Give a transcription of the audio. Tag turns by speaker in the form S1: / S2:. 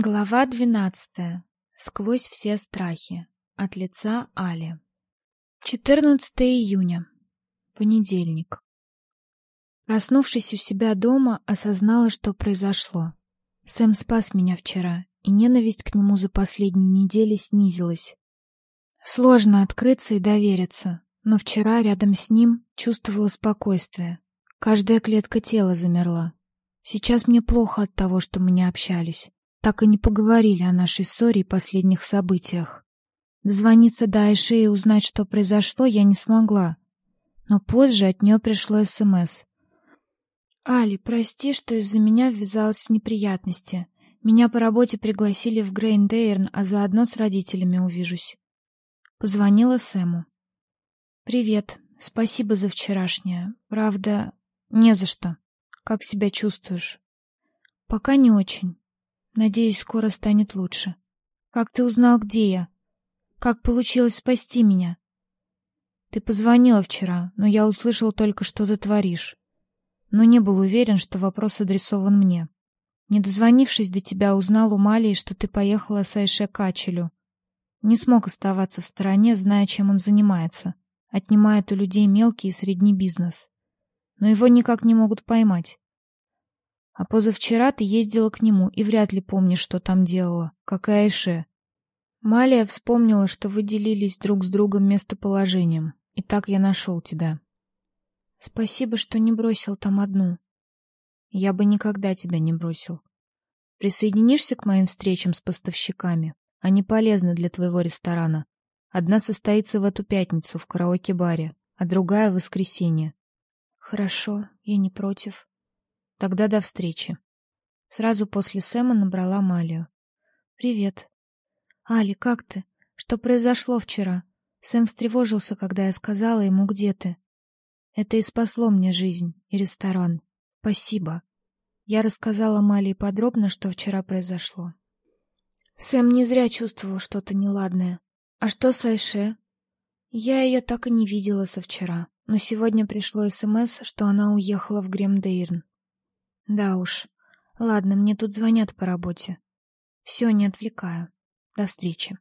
S1: Глава двенадцатая. Сквозь все страхи. От лица Али. 14 июня. Понедельник. Проснувшись у себя дома, осознала, что произошло. Сэм спас меня вчера, и ненависть к нему за последние недели снизилась. Сложно открыться и довериться, но вчера рядом с ним чувствовала спокойствие. Каждая клетка тела замерла. Сейчас мне плохо от того, что мы не общались так и не поговорили о нашей ссоре и последних событиях. Дозвониться до Айши и узнать, что произошло, я не смогла. Но позже от нее пришло СМС. «Али, прости, что из-за меня ввязалась в неприятности. Меня по работе пригласили в Грейндейрн, а заодно с родителями увижусь». Позвонила Сэму. «Привет. Спасибо за вчерашнее. Правда, не за что. Как себя чувствуешь?» «Пока не очень. Надеюсь, скоро станет лучше. Как ты узнал, где я? Как получилось спасти меня? Ты позвонила вчера, но я услышал только, что ты творишь. Но не был уверен, что вопрос адресован мне. Не дозвонившись до тебя, узнал у Малии, что ты поехала с Айше Качелю. Не смог оставаться в стороне, зная, чем он занимается. Отнимает у людей мелкий и средний бизнес. Но его никак не могут поймать. А позавчера ты ездила к нему и вряд ли помнишь, что там делала, как и Айше. Малия вспомнила, что вы делились друг с другом местоположением, и так я нашел тебя. Спасибо, что не бросил там одну. Я бы никогда тебя не бросил. Присоединишься к моим встречам с поставщиками? Они полезны для твоего ресторана. Одна состоится в эту пятницу в караоке-баре, а другая — в воскресенье. Хорошо, я не против. Тогда до встречи. Сразу после Сэма набрала Малию. Привет. Али, как ты? Что произошло вчера? Сэм встревожился, когда я сказала ему, где ты. Это и спасло мне жизнь и ресторан. Спасибо. Я рассказала Малии подробно, что вчера произошло. Сэм не зря чувствовал что-то неладное. А что с Айше? Я ее так и не видела со вчера, но сегодня пришло СМС, что она уехала в Гремдейрн. Да уж. Ладно, мне тут звонят по работе. Все, не отвлекаю. До встречи.